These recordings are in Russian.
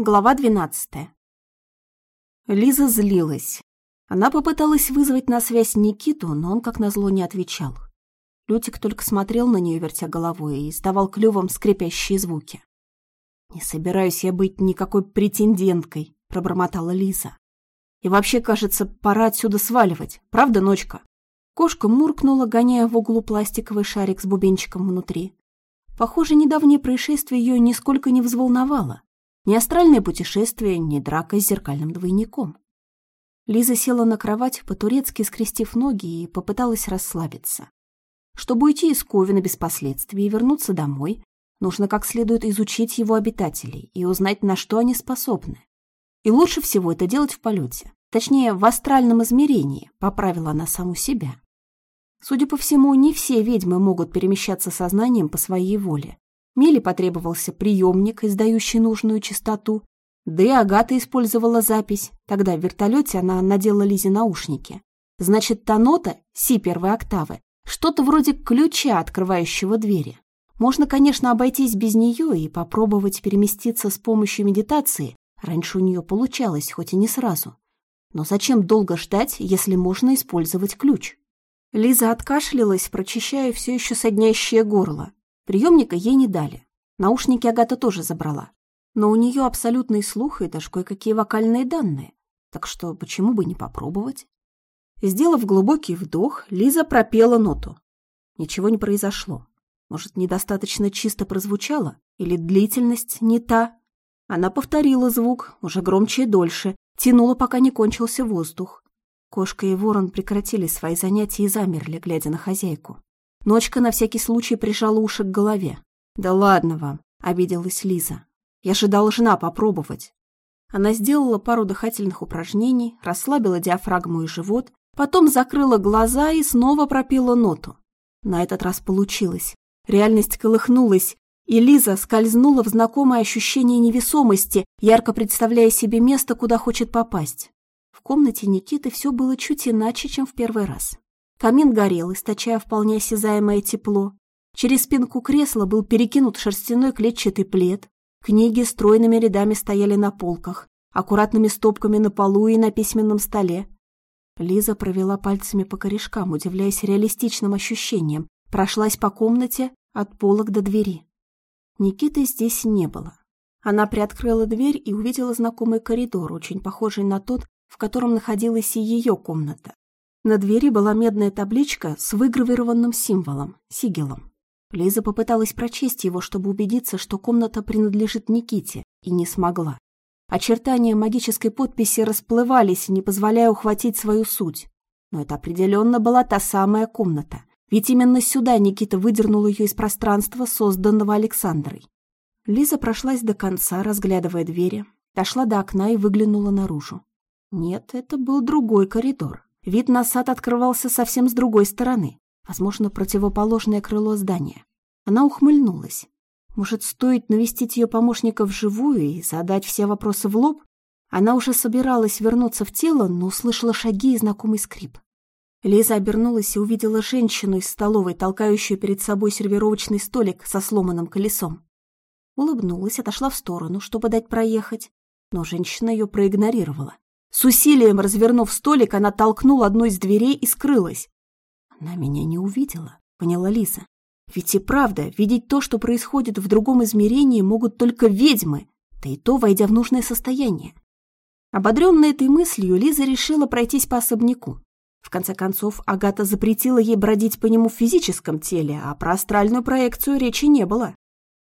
Глава 12. Лиза злилась. Она попыталась вызвать на связь Никиту, но он, как назло, не отвечал. Лютик только смотрел на нее, вертя головой, и издавал клювом скрипящие звуки. «Не собираюсь я быть никакой претенденткой», — пробормотала Лиза. «И вообще, кажется, пора отсюда сваливать. Правда, ночка?» Кошка муркнула, гоняя в углу пластиковый шарик с бубенчиком внутри. Похоже, недавнее происшествие ее нисколько не взволновало. Ни астральное путешествие, ни драка с зеркальным двойником. Лиза села на кровать, по-турецки скрестив ноги, и попыталась расслабиться. Чтобы уйти из Ковина без последствий и вернуться домой, нужно как следует изучить его обитателей и узнать, на что они способны. И лучше всего это делать в полете. Точнее, в астральном измерении, поправила она саму себя. Судя по всему, не все ведьмы могут перемещаться сознанием по своей воле. Миле потребовался приемник, издающий нужную частоту, да и Агата использовала запись. Тогда в вертолете она надела Лизе наушники. Значит, та нота, си первой октавы, что-то вроде ключа, открывающего двери. Можно, конечно, обойтись без нее и попробовать переместиться с помощью медитации. Раньше у нее получалось, хоть и не сразу. Но зачем долго ждать, если можно использовать ключ? Лиза откашлялась, прочищая все еще соднящее горло. Приемника ей не дали. Наушники Агата тоже забрала. Но у нее абсолютный слух и даже кое-какие вокальные данные. Так что почему бы не попробовать? Сделав глубокий вдох, Лиза пропела ноту. Ничего не произошло. Может, недостаточно чисто прозвучало? Или длительность не та? Она повторила звук, уже громче и дольше, тянула, пока не кончился воздух. Кошка и ворон прекратили свои занятия и замерли, глядя на хозяйку. Ночка на всякий случай прижала уши к голове. «Да ладно вам», — обиделась Лиза. «Я же должна попробовать». Она сделала пару дыхательных упражнений, расслабила диафрагму и живот, потом закрыла глаза и снова пропела ноту. На этот раз получилось. Реальность колыхнулась, и Лиза скользнула в знакомое ощущение невесомости, ярко представляя себе место, куда хочет попасть. В комнате Никиты все было чуть иначе, чем в первый раз. Камин горел, источая вполне осязаемое тепло. Через спинку кресла был перекинут шерстяной клетчатый плед. Книги стройными рядами стояли на полках, аккуратными стопками на полу и на письменном столе. Лиза провела пальцами по корешкам, удивляясь реалистичным ощущениям, прошлась по комнате от полок до двери. Никиты здесь не было. Она приоткрыла дверь и увидела знакомый коридор, очень похожий на тот, в котором находилась и ее комната. На двери была медная табличка с выгравированным символом – сигелом. Лиза попыталась прочесть его, чтобы убедиться, что комната принадлежит Никите, и не смогла. Очертания магической подписи расплывались, не позволяя ухватить свою суть. Но это определенно была та самая комната, ведь именно сюда Никита выдернул ее из пространства, созданного Александрой. Лиза прошлась до конца, разглядывая двери, дошла до окна и выглянула наружу. Нет, это был другой коридор. Вид на сад открывался совсем с другой стороны, возможно, противоположное крыло здания. Она ухмыльнулась. Может, стоит навестить ее помощника вживую и задать все вопросы в лоб? Она уже собиралась вернуться в тело, но услышала шаги и знакомый скрип. Лиза обернулась и увидела женщину из столовой, толкающую перед собой сервировочный столик со сломанным колесом. Улыбнулась, отошла в сторону, чтобы дать проехать, но женщина ее проигнорировала. С усилием развернув столик, она толкнула одну из дверей и скрылась. Она меня не увидела, поняла Лиза. Ведь и правда, видеть то, что происходит в другом измерении, могут только ведьмы, да и то, войдя в нужное состояние. Ободренная этой мыслью, Лиза решила пройтись по особняку. В конце концов, Агата запретила ей бродить по нему в физическом теле, а про астральную проекцию речи не было.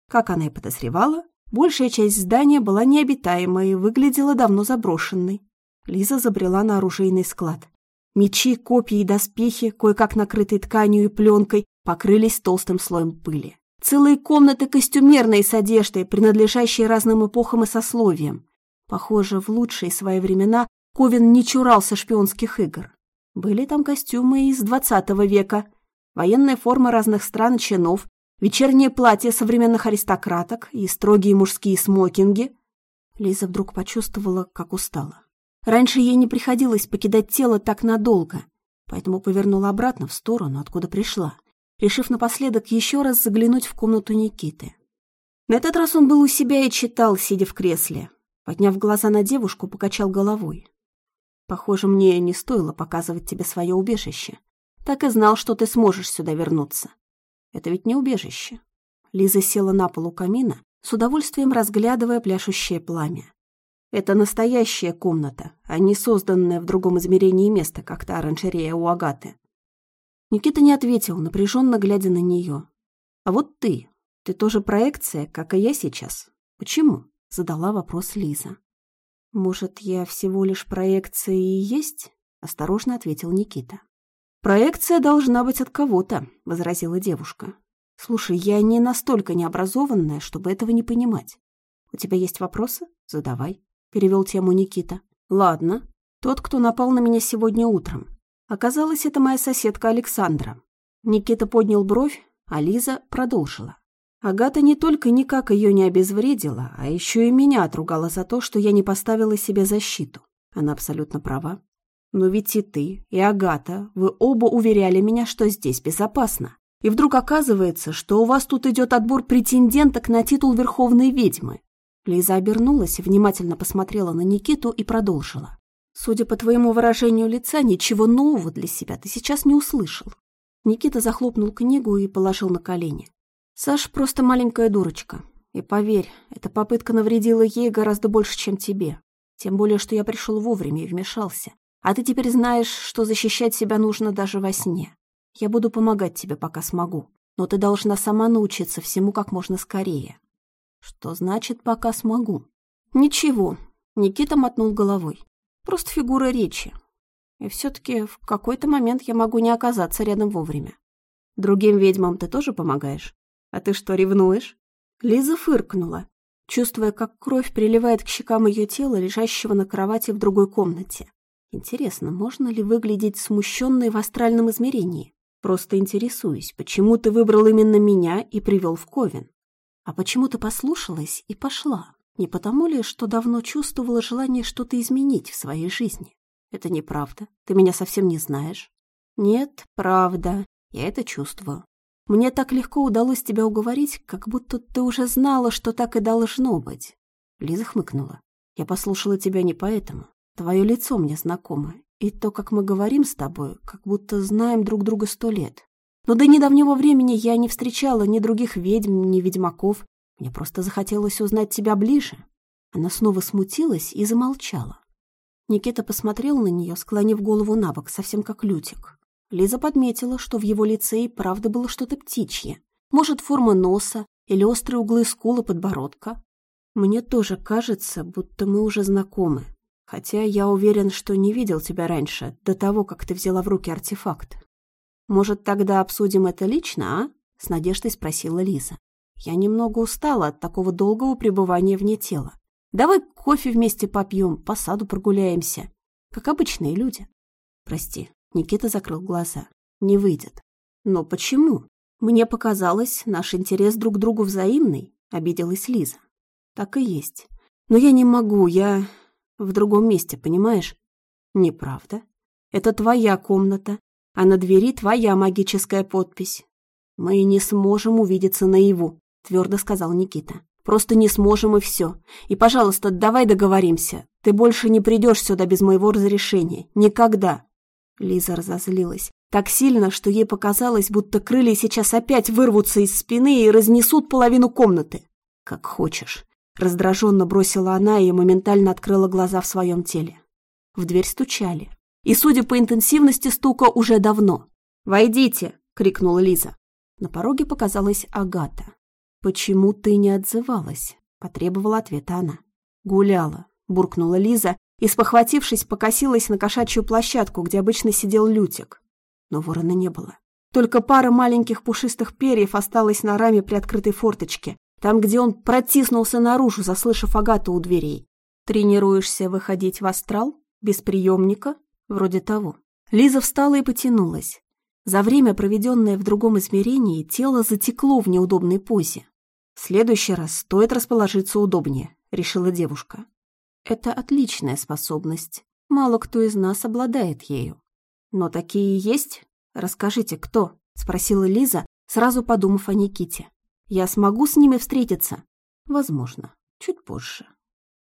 Как она и подозревала, большая часть здания была необитаемой и выглядела давно заброшенной. Лиза забрела на оружейный склад. Мечи, копья и доспехи, кое-как накрытые тканью и пленкой, покрылись толстым слоем пыли. Целые комнаты костюмерные с одеждой, принадлежащие разным эпохам и сословиям. Похоже, в лучшие свои времена Ковен не чурался шпионских игр. Были там костюмы из двадцатого века, военная форма разных стран и чинов, вечернее платье современных аристократок и строгие мужские смокинги. Лиза вдруг почувствовала, как устала. Раньше ей не приходилось покидать тело так надолго, поэтому повернула обратно в сторону, откуда пришла, решив напоследок еще раз заглянуть в комнату Никиты. На этот раз он был у себя и читал, сидя в кресле. Подняв глаза на девушку, покачал головой. Похоже, мне не стоило показывать тебе свое убежище. Так и знал, что ты сможешь сюда вернуться. Это ведь не убежище. Лиза села на пол у камина, с удовольствием разглядывая пляшущее пламя. Это настоящая комната, а не созданное в другом измерении место, как та оранжерея у Агаты. Никита не ответил, напряженно глядя на нее. «А вот ты. Ты тоже проекция, как и я сейчас. Почему?» — задала вопрос Лиза. «Может, я всего лишь проекция и есть?» — осторожно ответил Никита. «Проекция должна быть от кого-то», — возразила девушка. «Слушай, я не настолько необразованная, чтобы этого не понимать. У тебя есть вопросы? Задавай», — перевел тему Никита. «Ладно. Тот, кто напал на меня сегодня утром. Оказалось, это моя соседка Александра. Никита поднял бровь, а Лиза продолжила. Агата не только никак ее не обезвредила, а еще и меня отругала за то, что я не поставила себе защиту. Она абсолютно права. Но ведь и ты, и Агата, вы оба уверяли меня, что здесь безопасно. И вдруг оказывается, что у вас тут идет отбор претенденток на титул Верховной Ведьмы. Лиза обернулась, внимательно посмотрела на Никиту и продолжила. Судя по твоему выражению лица, ничего нового для себя ты сейчас не услышал. Никита захлопнул книгу и положил на колени. Саш просто маленькая дурочка. И поверь, эта попытка навредила ей гораздо больше, чем тебе. Тем более, что я пришел вовремя и вмешался. А ты теперь знаешь, что защищать себя нужно даже во сне. Я буду помогать тебе, пока смогу. Но ты должна сама научиться всему как можно скорее. Что значит «пока смогу»? Ничего. Никита мотнул головой. Просто фигура речи. И все-таки в какой-то момент я могу не оказаться рядом вовремя. Другим ведьмам ты тоже помогаешь? А ты что, ревнуешь? Лиза фыркнула, чувствуя, как кровь приливает к щекам ее тела, лежащего на кровати в другой комнате. Интересно, можно ли выглядеть смущенной в астральном измерении? Просто интересуюсь, почему ты выбрал именно меня и привел в Ковен? А почему ты послушалась и пошла? Не потому ли, что давно чувствовала желание что-то изменить в своей жизни? Это неправда. Ты меня совсем не знаешь. Нет, правда. Я это чувствую. Мне так легко удалось тебя уговорить, как будто ты уже знала, что так и должно быть. Лиза хмыкнула. Я послушала тебя не поэтому. Твое лицо мне знакомо. И то, как мы говорим с тобой, как будто знаем друг друга сто лет. Но до недавнего времени я не встречала ни других ведьм, ни ведьмаков, мне просто захотелось узнать тебя ближе. Она снова смутилась и замолчала. Никита посмотрел на нее, склонив голову на бок, совсем как Лютик. Лиза подметила, что в его лице и правда было что-то птичье. Может, форма носа или острые углы скулы подбородка. Мне тоже кажется, будто мы уже знакомы. Хотя я уверен, что не видел тебя раньше, до того, как ты взяла в руки артефакт. Может, тогда обсудим это лично, а? С надеждой спросила Лиза. Я немного устала от такого долгого пребывания вне тела. Давай кофе вместе попьем, по саду прогуляемся. Как обычные люди. Прости, Никита закрыл глаза. Не выйдет. Но почему? Мне показалось, наш интерес друг к другу взаимный, обиделась Лиза. Так и есть. Но я не могу, я в другом месте, понимаешь? Неправда. Это твоя комната, а на двери твоя магическая подпись. Мы не сможем увидеться наяву. — твердо сказал Никита. «Просто не сможем и все. И, пожалуйста, давай договоримся. Ты больше не придешь сюда без моего разрешения. Никогда!» Лиза разозлилась. Так сильно, что ей показалось, будто крылья сейчас опять вырвутся из спины и разнесут половину комнаты. «Как хочешь», — раздраженно бросила она и моментально открыла глаза в своем теле. В дверь стучали. И, судя по интенсивности стука, уже давно. «Войдите!» — крикнула Лиза. На пороге показалась Агата. «Почему ты не отзывалась?» — потребовала ответа она. «Гуляла», — буркнула Лиза и, спохватившись, покосилась на кошачью площадку, где обычно сидел Лютик. Но ворона не было. Только пара маленьких пушистых перьев осталась на раме при открытой форточке, там, где он протиснулся наружу, заслышав Агату у дверей. «Тренируешься выходить в астрал? Без приемника? Вроде того». Лиза встала и потянулась. За время, проведенное в другом измерении, тело затекло в неудобной позе. «В следующий раз стоит расположиться удобнее», — решила девушка. «Это отличная способность. Мало кто из нас обладает ею. Но такие есть? Расскажите, кто?» — спросила Лиза, сразу подумав о Никите. «Я смогу с ними встретиться?» «Возможно. Чуть позже».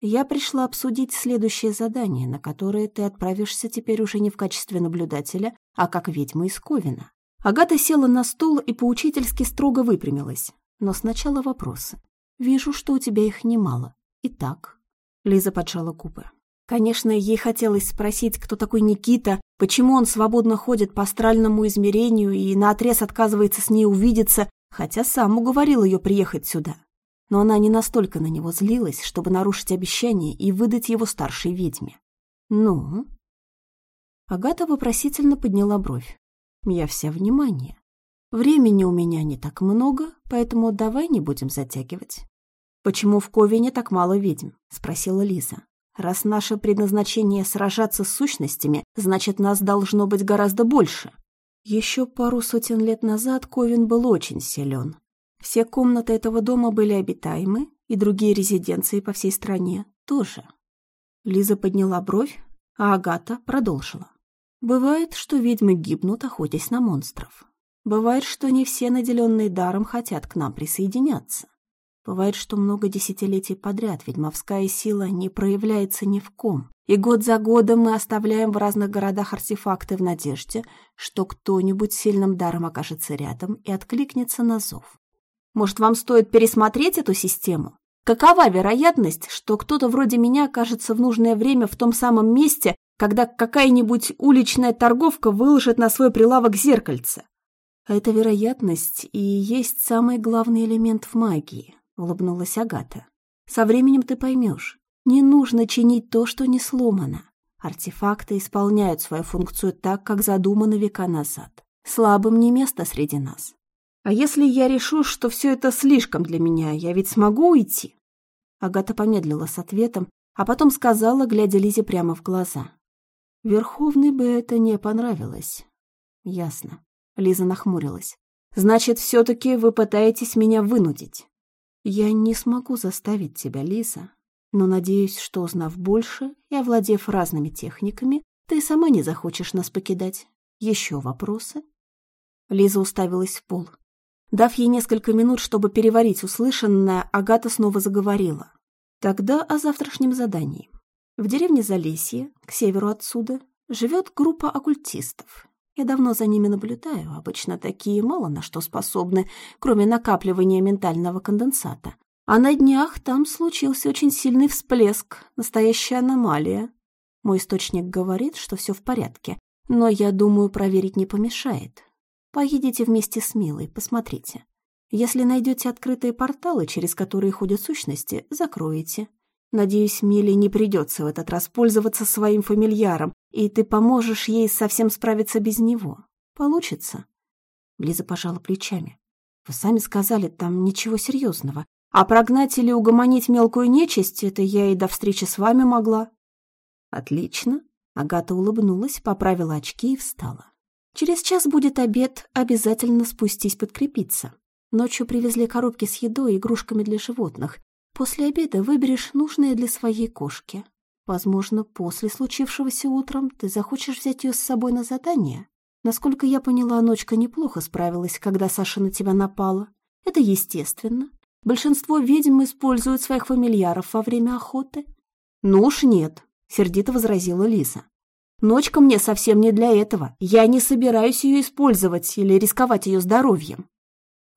Я пришла обсудить следующее задание, на которое ты отправишься теперь уже не в качестве наблюдателя, а как ведьма из Ковина. Агата села на стул и поучительски строго выпрямилась. Но сначала вопросы. Вижу, что у тебя их немало. Итак, Лиза поджала губы. Конечно, ей хотелось спросить, кто такой Никита, почему он свободно ходит по астральному измерению и наотрез отказывается с ней увидеться, хотя сам уговорил ее приехать сюда. Но она не настолько на него злилась, чтобы нарушить обещание и выдать его старшей ведьме. «Ну?» Агата вопросительно подняла бровь. «Я вся внимание. Времени у меня не так много, поэтому давай не будем затягивать». «Почему в Ковине так мало ведьм?» — спросила Лиза. «Раз наше предназначение сражаться с сущностями, значит, нас должно быть гораздо больше». Еще пару сотен лет назад Ковин был очень силен. Все комнаты этого дома были обитаемы, и другие резиденции по всей стране тоже. Лиза подняла бровь, а Агата продолжила. Бывает, что ведьмы гибнут, охотясь на монстров. Бывает, что не все наделенные даром хотят к нам присоединяться. Бывает, что много десятилетий подряд ведьмовская сила не проявляется ни в ком, и год за годом мы оставляем в разных городах артефакты в надежде, что кто-нибудь сильным даром окажется рядом и откликнется на зов. Может, вам стоит пересмотреть эту систему? Какова вероятность, что кто-то вроде меня окажется в нужное время в том самом месте, когда какая-нибудь уличная торговка выложит на свой прилавок зеркальце? Эта вероятность и есть самый главный элемент в магии. — улыбнулась Агата. «Со временем ты поймешь. Не нужно чинить то, что не сломано. Артефакты исполняют свою функцию так, как задумано века назад. Слабым не место среди нас. А если я решу, что все это слишком для меня, я ведь смогу уйти?» Агата помедлила с ответом, а потом сказала, глядя Лизе прямо в глаза. «Верховной бы это не понравилось». «Ясно». Лиза нахмурилась. «Значит, все-таки вы пытаетесь меня вынудить?» Я не смогу заставить тебя, Лиза, но надеюсь, что, узнав больше и овладев разными техниками, ты сама не захочешь нас покидать. Еще вопросы?» Лиза уставилась в пол. Дав ей несколько минут, чтобы переварить услышанное, Агата снова заговорила. Тогда о завтрашнем задании. В деревне Залесье, к северу отсюда, живет группа оккультистов. Я давно за ними наблюдаю, обычно такие мало на что способны, кроме накапливания ментального конденсата. А на днях там случился очень сильный всплеск, настоящая аномалия. Мой источник говорит, что все в порядке, но я думаю, проверить не помешает. Поедете вместе с Милой, посмотрите. Если найдете открытые порталы, через которые ходят сущности, закроете. Надеюсь, Миле не придется в этот раз пользоваться своим фамильяром, и ты поможешь ей совсем справиться без него. Получится?» Лиза пожала плечами. «Вы сами сказали, там ничего серьезного. А прогнать или угомонить мелкую нечисть — это я и до встречи с вами могла». «Отлично». Агата улыбнулась, поправила очки и встала. «Через час будет обед, обязательно спустись подкрепиться. Ночью привезли коробки с едой и игрушками для животных. После обеда выберешь нужные для своей кошки. Возможно, после случившегося утром ты захочешь взять ее с собой на задание. Насколько я поняла, ночка неплохо справилась, когда Саша на тебя напала. Это естественно. Большинство ведьм используют своих фамильяров во время охоты. Ну уж нет, сердито возразила Лиза. Ночка мне совсем не для этого. Я не собираюсь ее использовать или рисковать ее здоровьем.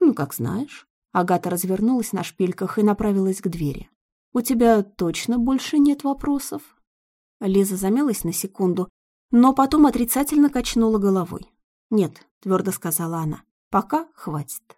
Ну, как знаешь. Агата развернулась на шпильках и направилась к двери. «У тебя точно больше нет вопросов?» Лиза замялась на секунду, но потом отрицательно качнула головой. «Нет», — твердо сказала она, — «пока хватит».